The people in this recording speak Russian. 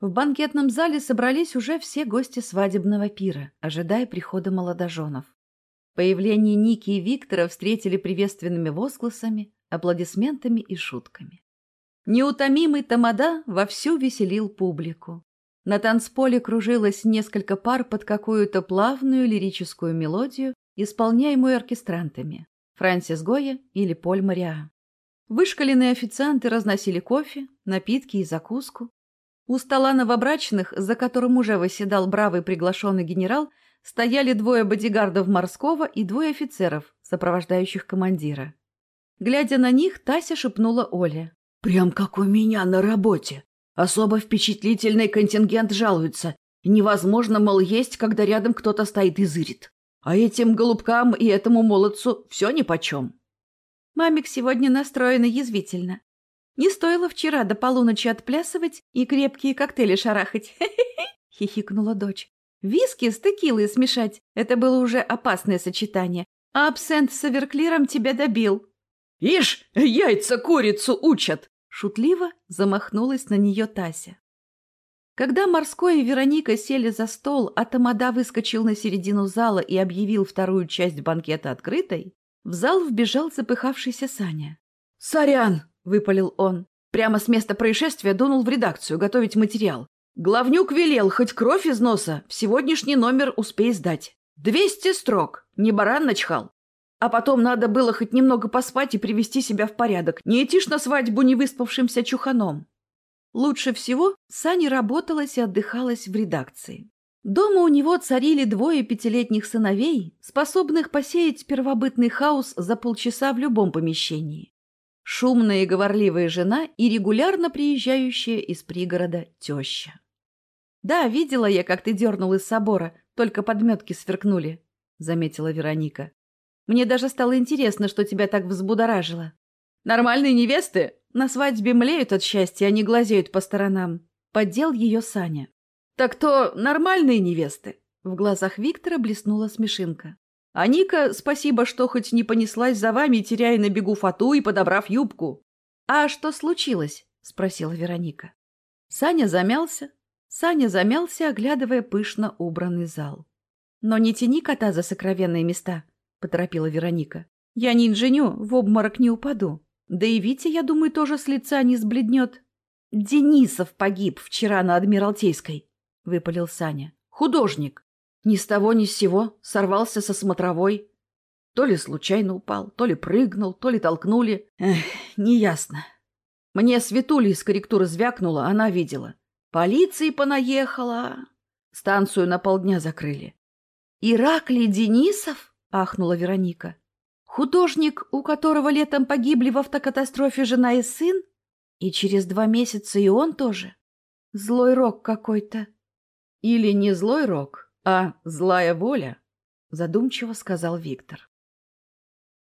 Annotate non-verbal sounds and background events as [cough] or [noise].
В банкетном зале собрались уже все гости свадебного пира, ожидая прихода молодоженов. Появление Ники и Виктора встретили приветственными возгласами, аплодисментами и шутками. Неутомимый Тамада вовсю веселил публику. На танцполе кружилось несколько пар под какую-то плавную лирическую мелодию, исполняемую оркестрантами Франсис Гоя или Поль Мариа. Вышкаленные официанты разносили кофе, напитки и закуску, у стола новобрачных, за которым уже восседал бравый приглашенный генерал, стояли двое бодигардов морского и двое офицеров, сопровождающих командира. Глядя на них, Тася шепнула Оле. «Прям как у меня на работе. Особо впечатлительный контингент жалуется. Невозможно, мол, есть, когда рядом кто-то стоит и зырит. А этим голубкам и этому молодцу все нипочем». Мамик сегодня настроена язвительно. Не стоило вчера до полуночи отплясывать и крепкие коктейли шарахать. [laughs] — хихикнула дочь. Виски с текилой смешать — это было уже опасное сочетание. А абсент с аверклиром тебя добил. — Ишь, яйца курицу учат! — шутливо замахнулась на нее Тася. Когда Морской и Вероника сели за стол, а Тамада выскочил на середину зала и объявил вторую часть банкета открытой, в зал вбежал запыхавшийся Саня. «Сорян!» — выпалил он. Прямо с места происшествия дунул в редакцию готовить материал. Главнюк велел хоть кровь из носа в сегодняшний номер успей сдать. Двести строк, не баран начхал. А потом надо было хоть немного поспать и привести себя в порядок. Не идишь на свадьбу невыспавшимся чуханом. Лучше всего Сане работалось и отдыхалось в редакции. Дома у него царили двое пятилетних сыновей, способных посеять первобытный хаос за полчаса в любом помещении шумная и говорливая жена и регулярно приезжающая из пригорода теща. «Да, видела я, как ты дернул из собора, только подметки сверкнули», — заметила Вероника. «Мне даже стало интересно, что тебя так взбудоражило. Нормальные невесты на свадьбе млеют от счастья, они глазеют по сторонам». Поддел ее Саня. «Так то нормальные невесты?» В глазах Виктора блеснула смешинка. А Ника, спасибо, что хоть не понеслась за вами, теряя на бегу фату и подобрав юбку. — А что случилось? — спросила Вероника. Саня замялся. Саня замялся, оглядывая пышно убранный зал. — Но не тяни кота за сокровенные места, — поторопила Вероника. — Я не инженю, в обморок не упаду. Да и Витя, я думаю, тоже с лица не сбледнет. — Денисов погиб вчера на Адмиралтейской, — выпалил Саня. — Художник. Ни с того ни с сего сорвался со смотровой. То ли случайно упал, то ли прыгнул, то ли толкнули. Эх, неясно. Мне Светуля из корректуры звякнула, она видела. Полиции понаехала. Станцию на полдня закрыли. «Ираклий Денисов?» — ахнула Вероника. «Художник, у которого летом погибли в автокатастрофе жена и сын? И через два месяца и он тоже? Злой рок какой-то». «Или не злой рок, а злая воля, задумчиво сказал Виктор.